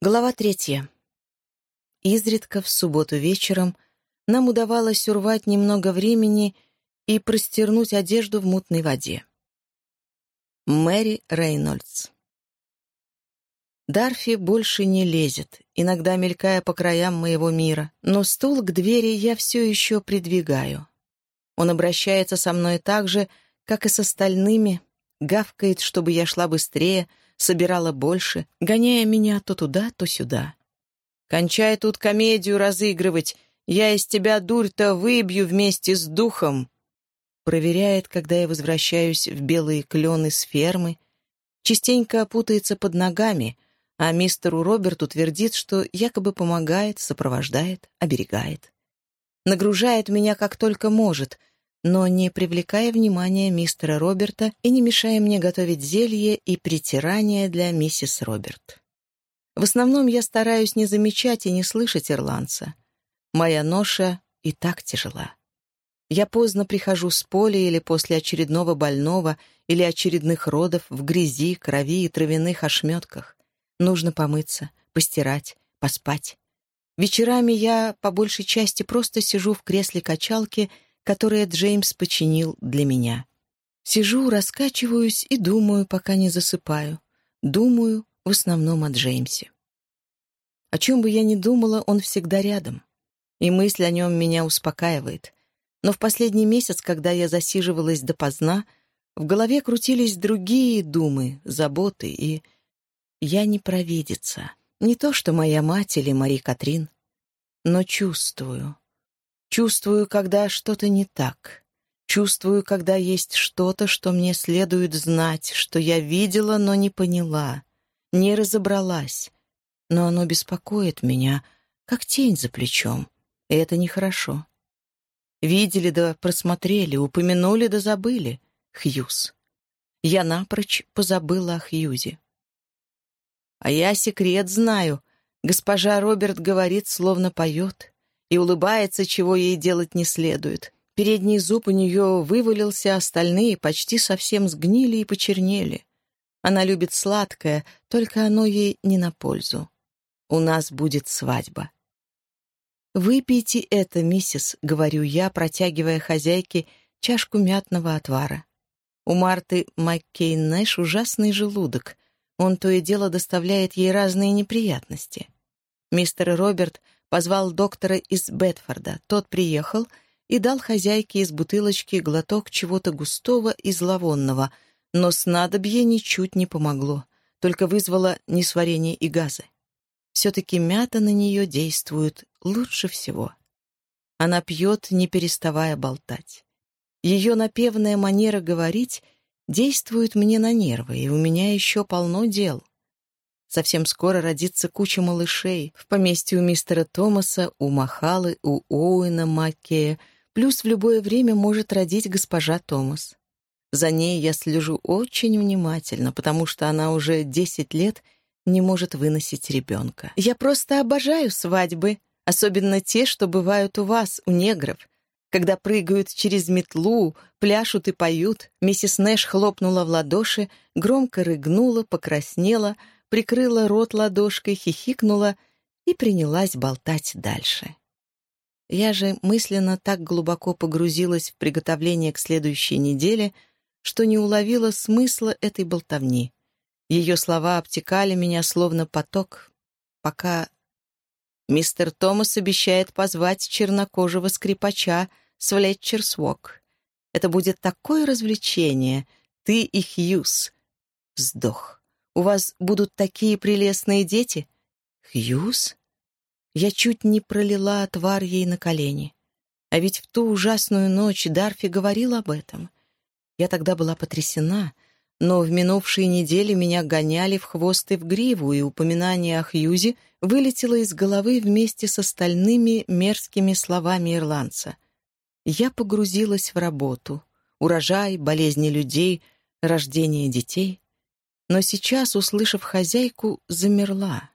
Глава третья. Изредка в субботу вечером нам удавалось урвать немного времени и простернуть одежду в мутной воде. Мэри Рейнольдс. Дарфи больше не лезет, иногда мелькая по краям моего мира, но стул к двери я все еще придвигаю. Он обращается со мной так же, как и с остальными, гавкает, чтобы я шла быстрее, собирала больше, гоняя меня то туда, то сюда. «Кончай тут комедию разыгрывать, я из тебя дурь-то выбью вместе с духом!» Проверяет, когда я возвращаюсь в белые клены с фермы, частенько путается под ногами, а мистеру Роберту твердит, что якобы помогает, сопровождает, оберегает. Нагружает меня как только может, но не привлекая внимания мистера Роберта и не мешая мне готовить зелье и притирание для миссис Роберт. В основном я стараюсь не замечать и не слышать ирландца. Моя ноша и так тяжела. Я поздно прихожу с поля или после очередного больного или очередных родов в грязи, крови и травяных ошметках. Нужно помыться, постирать, поспать. Вечерами я, по большей части, просто сижу в кресле качалки которое Джеймс починил для меня. Сижу, раскачиваюсь и думаю, пока не засыпаю. Думаю в основном о Джеймсе. О чем бы я ни думала, он всегда рядом. И мысль о нем меня успокаивает. Но в последний месяц, когда я засиживалась допоздна, в голове крутились другие думы, заботы, и я не провидица. Не то, что моя мать или Мари Катрин, но чувствую, Чувствую, когда что-то не так. Чувствую, когда есть что-то, что мне следует знать, что я видела, но не поняла, не разобралась. Но оно беспокоит меня, как тень за плечом, и это нехорошо. Видели да просмотрели, упомянули да забыли. Хьюз. Я напрочь позабыла о Хьюзе. А я секрет знаю. Госпожа Роберт говорит, словно поет и улыбается, чего ей делать не следует. Передний зуб у нее вывалился, остальные почти совсем сгнили и почернели. Она любит сладкое, только оно ей не на пользу. У нас будет свадьба. «Выпейте это, миссис», — говорю я, протягивая хозяйке чашку мятного отвара. У Марты Маккейн Нэш ужасный желудок. Он то и дело доставляет ей разные неприятности. Мистер Роберт Позвал доктора из Бетфорда. Тот приехал и дал хозяйке из бутылочки глоток чего-то густого и зловонного, но снадобье ничуть не помогло, только вызвало несварение и газы. Все-таки мята на нее действует лучше всего. Она пьет, не переставая болтать. Ее напевная манера говорить действует мне на нервы, и у меня еще полно дел. Совсем скоро родится куча малышей. В поместье у мистера Томаса, у Махалы, у Оуэна Маккея. Плюс в любое время может родить госпожа Томас. За ней я слежу очень внимательно, потому что она уже 10 лет не может выносить ребенка. Я просто обожаю свадьбы, особенно те, что бывают у вас, у негров. Когда прыгают через метлу, пляшут и поют, миссис Нэш хлопнула в ладоши, громко рыгнула, покраснела — прикрыла рот ладошкой, хихикнула и принялась болтать дальше. Я же мысленно так глубоко погрузилась в приготовление к следующей неделе, что не уловила смысла этой болтовни. Ее слова обтекали меня словно поток, пока мистер Томас обещает позвать чернокожего скрипача с Флетчерсвок. Это будет такое развлечение, ты и Хьюз. Вздох. У вас будут такие прелестные дети?» «Хьюз?» Я чуть не пролила отвар ей на колени. А ведь в ту ужасную ночь Дарфи говорил об этом. Я тогда была потрясена, но в минувшие недели меня гоняли в хвост и в гриву, и упоминание о Хьюзе вылетело из головы вместе с остальными мерзкими словами ирландца. Я погрузилась в работу. Урожай, болезни людей, рождение детей но сейчас, услышав хозяйку, замерла.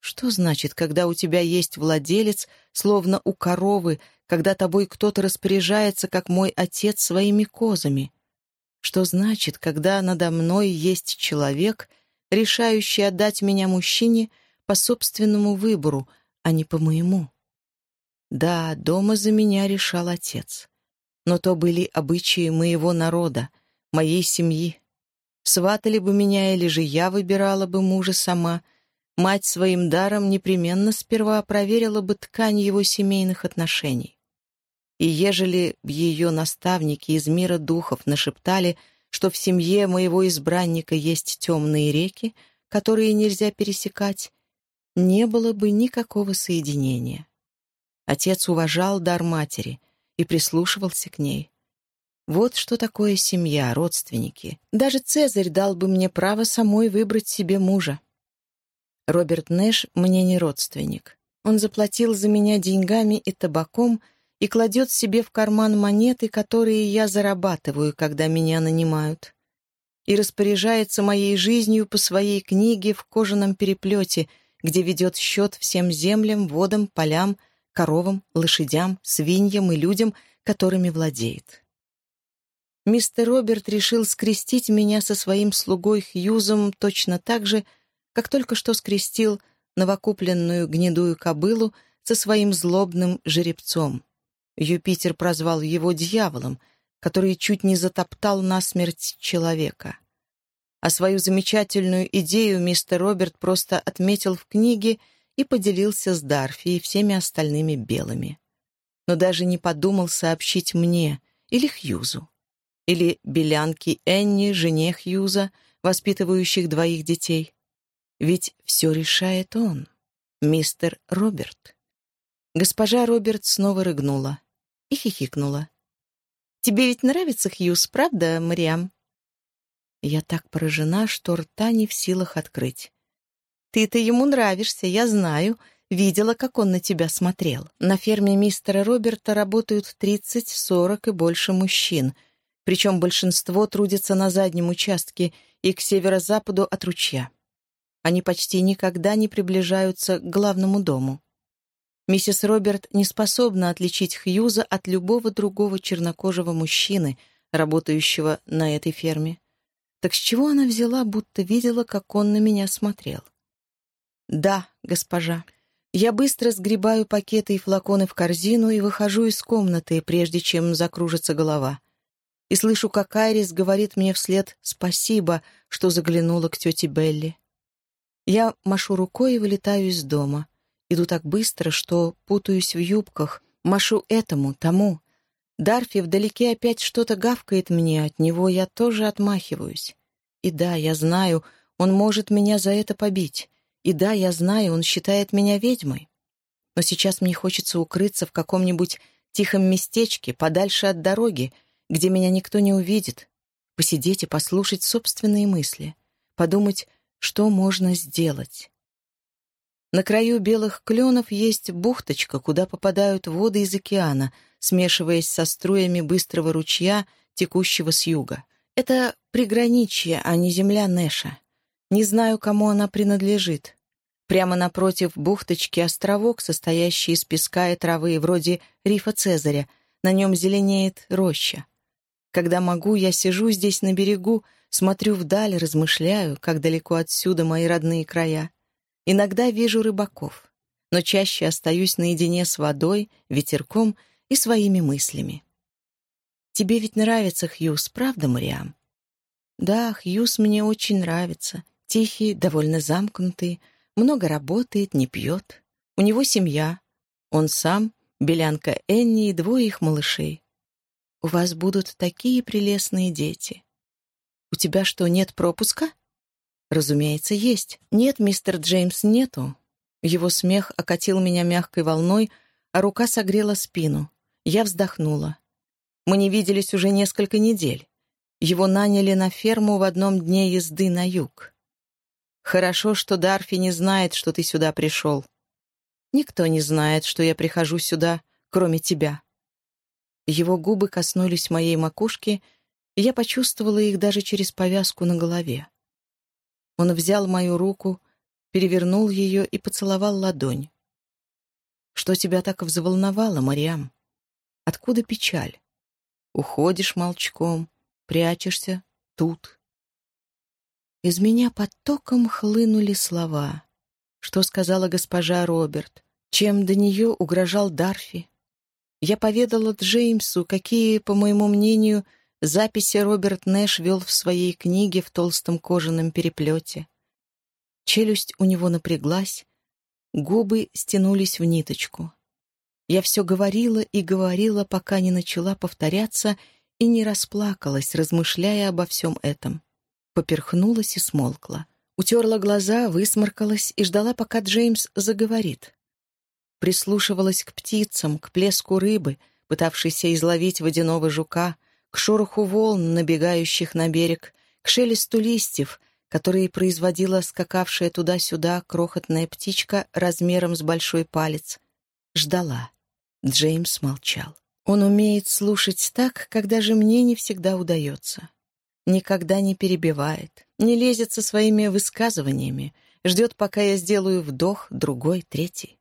Что значит, когда у тебя есть владелец, словно у коровы, когда тобой кто-то распоряжается, как мой отец, своими козами? Что значит, когда надо мной есть человек, решающий отдать меня мужчине, по собственному выбору, а не по моему. Да, дома за меня решал отец. Но то были обычаи моего народа, моей семьи. Сватали бы меня, или же я выбирала бы мужа сама, мать своим даром непременно сперва проверила бы ткань его семейных отношений. И ежели б ее наставники из мира духов нашептали, что в семье моего избранника есть темные реки, которые нельзя пересекать, не было бы никакого соединения. Отец уважал дар матери и прислушивался к ней. Вот что такое семья, родственники. Даже Цезарь дал бы мне право самой выбрать себе мужа. Роберт Нэш мне не родственник. Он заплатил за меня деньгами и табаком и кладет себе в карман монеты, которые я зарабатываю, когда меня нанимают. И распоряжается моей жизнью по своей книге в кожаном переплете, где ведет счет всем землям, водам, полям, коровам, лошадям, свиньям и людям, которыми владеет. Мистер Роберт решил скрестить меня со своим слугой Хьюзом точно так же, как только что скрестил новокупленную гнедую кобылу со своим злобным жеребцом. Юпитер прозвал его дьяволом, который чуть не затоптал насмерть человека. А свою замечательную идею мистер Роберт просто отметил в книге и поделился с Дарфи и всеми остальными белыми. Но даже не подумал сообщить мне или Хьюзу. Или белянке Энни, жене Хьюза, воспитывающих двоих детей. Ведь все решает он, мистер Роберт. Госпожа Роберт снова рыгнула и хихикнула. «Тебе ведь нравится Хьюз, правда, Мариам?» Я так поражена, что рта не в силах открыть. «Ты-то ему нравишься, я знаю. Видела, как он на тебя смотрел. На ферме мистера Роберта работают 30-40 и больше мужчин, причем большинство трудятся на заднем участке и к северо-западу от ручья. Они почти никогда не приближаются к главному дому. Миссис Роберт не способна отличить Хьюза от любого другого чернокожего мужчины, работающего на этой ферме. Так с чего она взяла, будто видела, как он на меня смотрел? «Да, госпожа. Я быстро сгребаю пакеты и флаконы в корзину и выхожу из комнаты, прежде чем закружится голова. И слышу, как Айрис говорит мне вслед «спасибо», что заглянула к тете Белли. Я машу рукой и вылетаю из дома. Иду так быстро, что путаюсь в юбках, машу этому, тому. Дарфи вдалеке опять что-то гавкает мне, от него я тоже отмахиваюсь. И да, я знаю, он может меня за это побить. И да, я знаю, он считает меня ведьмой. Но сейчас мне хочется укрыться в каком-нибудь тихом местечке, подальше от дороги, где меня никто не увидит, посидеть и послушать собственные мысли, подумать, что можно сделать. На краю белых кленов есть бухточка, куда попадают воды из океана, смешиваясь со струями быстрого ручья, текущего с юга. Это приграничье, а не земля Нэша. Не знаю, кому она принадлежит. Прямо напротив бухточки островок, состоящий из песка и травы, вроде рифа Цезаря. На нем зеленеет роща. Когда могу, я сижу здесь на берегу, Смотрю вдаль, размышляю, как далеко отсюда мои родные края. Иногда вижу рыбаков, но чаще остаюсь наедине с водой, ветерком и своими мыслями. Тебе ведь нравится Хьюз, правда, Мариам? Да, Хьюз мне очень нравится. Тихий, довольно замкнутый, много работает, не пьет. У него семья. Он сам, Белянка Энни и двое их малышей. У вас будут такие прелестные дети. «У тебя что, нет пропуска?» «Разумеется, есть. Нет, мистер Джеймс, нету». Его смех окатил меня мягкой волной, а рука согрела спину. Я вздохнула. Мы не виделись уже несколько недель. Его наняли на ферму в одном дне езды на юг. Хорошо, что Дарфи не знает, что ты сюда пришел. Никто не знает, что я прихожу сюда, кроме тебя. Его губы коснулись моей макушки, и я почувствовала их даже через повязку на голове. Он взял мою руку, перевернул ее и поцеловал ладонь. «Что тебя так взволновало, Мариам? Откуда печаль? Уходишь молчком, прячешься тут». Из меня потоком хлынули слова. что сказала госпожа Роберт, чем до нее угрожал Дарфи. Я поведала Джеймсу, какие, по моему мнению, записи Роберт Нэш вел в своей книге в толстом кожаном переплете. Челюсть у него напряглась, губы стянулись в ниточку. Я все говорила и говорила, пока не начала повторяться и не расплакалась, размышляя обо всем этом. Поперхнулась и смолкла. Утерла глаза, высморкалась и ждала, пока Джеймс заговорит. Прислушивалась к птицам, к плеску рыбы, пытавшейся изловить водяного жука, к шороху волн, набегающих на берег, к шелесту листьев, которые производила скакавшая туда-сюда крохотная птичка размером с большой палец. Ждала. Джеймс молчал. Он умеет слушать так, когда же мне не всегда удается. Никогда не перебивает, не лезет со своими высказываниями, ждет, пока я сделаю вдох, другой, третий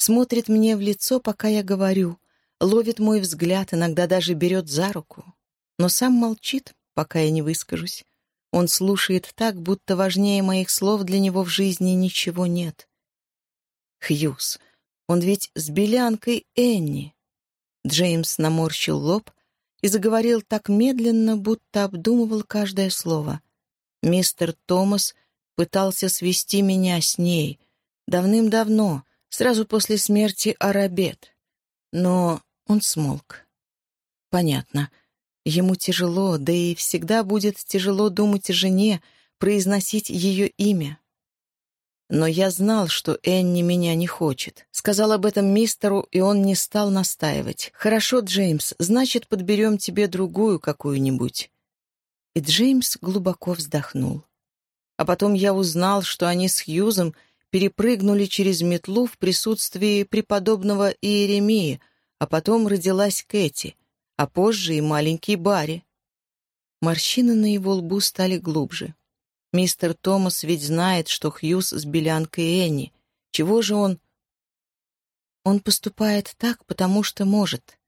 смотрит мне в лицо, пока я говорю, ловит мой взгляд, иногда даже берет за руку. Но сам молчит, пока я не выскажусь. Он слушает так, будто важнее моих слов для него в жизни ничего нет. Хьюз, он ведь с белянкой Энни. Джеймс наморщил лоб и заговорил так медленно, будто обдумывал каждое слово. Мистер Томас пытался свести меня с ней. Давным-давно, сразу после смерти Арабет. Но он смолк. Понятно. Ему тяжело, да и всегда будет тяжело думать о жене, произносить ее имя. Но я знал, что Энни меня не хочет. Сказал об этом мистеру, и он не стал настаивать. «Хорошо, Джеймс, значит, подберем тебе другую какую-нибудь». И Джеймс глубоко вздохнул. А потом я узнал, что они с Хьюзом — перепрыгнули через метлу в присутствии преподобного Иеремии, а потом родилась Кэти, а позже и маленький Барри. Морщины на его лбу стали глубже. Мистер Томас ведь знает, что Хьюз с Белянкой Энни. Чего же он... Он поступает так, потому что может.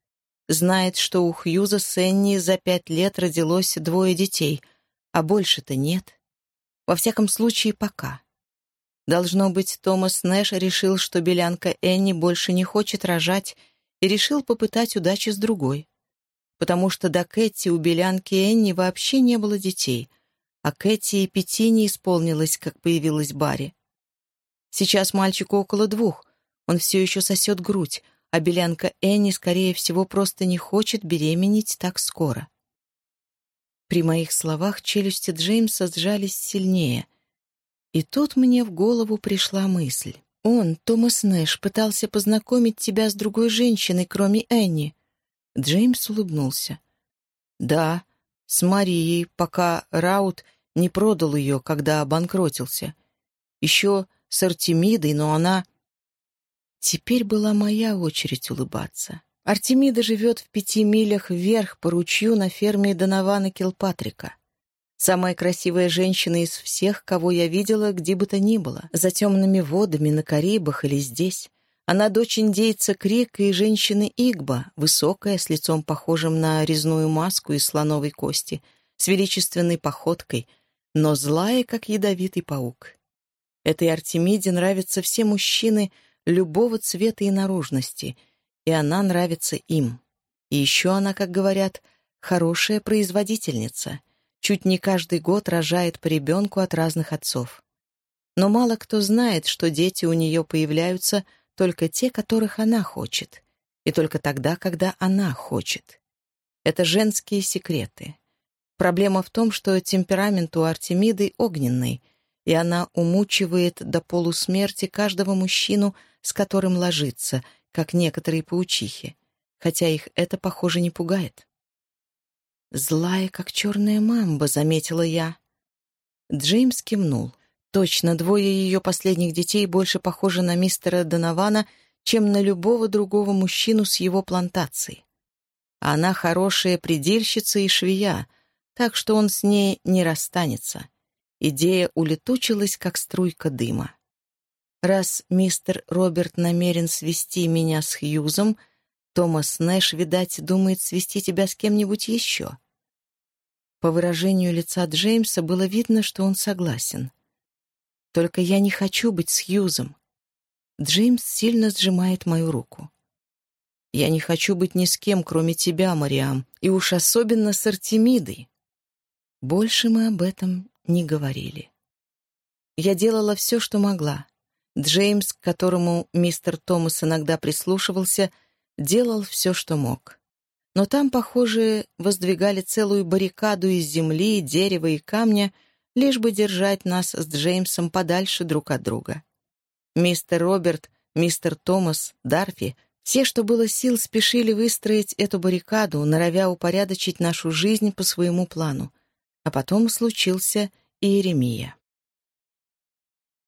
Знает, что у Хьюза с Энни за пять лет родилось двое детей, а больше-то нет. Во всяком случае, пока. Должно быть, Томас Нэш решил, что белянка Энни больше не хочет рожать, и решил попытать удачи с другой. Потому что до Кэти у белянки Энни вообще не было детей, а Кэти и пяти не исполнилось, как появилась Барри. Сейчас мальчику около двух, он все еще сосет грудь, а белянка Энни, скорее всего, просто не хочет беременеть так скоро. При моих словах челюсти Джеймса сжались сильнее, и тут мне в голову пришла мысль. Он, Томас Нэш, пытался познакомить тебя с другой женщиной, кроме Энни. Джеймс улыбнулся. Да, с Марией, пока Раут не продал ее, когда обанкротился. Еще с Артемидой, но она... Теперь была моя очередь улыбаться. Артемида живет в пяти милях вверх по ручью на ферме Донована Килпатрика. Самая красивая женщина из всех, кого я видела, где бы то ни было, за темными водами, на Карибах или здесь. Она дочь индейца Крика и женщины Игба, высокая, с лицом похожим на резную маску из слоновой кости, с величественной походкой, но злая, как ядовитый паук. Этой Артемиде нравятся все мужчины любого цвета и наружности, и она нравится им. И еще она, как говорят, хорошая производительница — чуть не каждый год рожает по ребенку от разных отцов. Но мало кто знает, что дети у нее появляются только те, которых она хочет, и только тогда, когда она хочет. Это женские секреты. Проблема в том, что темперамент у Артемиды огненный, и она умучивает до полусмерти каждого мужчину, с которым ложится, как некоторые паучихи, хотя их это, похоже, не пугает. «Злая, как черная мамба», — заметила я. Джеймс кивнул. Точно, двое ее последних детей больше похожи на мистера Донована, чем на любого другого мужчину с его плантацией. Она хорошая предельщица и швея, так что он с ней не расстанется. Идея улетучилась, как струйка дыма. Раз мистер Роберт намерен свести меня с Хьюзом, Томас Нэш, видать, думает свести тебя с кем-нибудь еще. По выражению лица Джеймса было видно, что он согласен. Только я не хочу быть с Хьюзом. Джеймс сильно сжимает мою руку. Я не хочу быть ни с кем, кроме тебя, Мариам, и уж особенно с Артемидой. Больше мы об этом не говорили. Я делала все, что могла. Джеймс, к которому мистер Томас иногда прислушивался, делал все, что мог. Но там, похоже, воздвигали целую баррикаду из земли, дерева и камня, лишь бы держать нас с Джеймсом подальше друг от друга. Мистер Роберт, мистер Томас, Дарфи — все, что было сил, спешили выстроить эту баррикаду, норовя упорядочить нашу жизнь по своему плану. А потом случился Иеремия.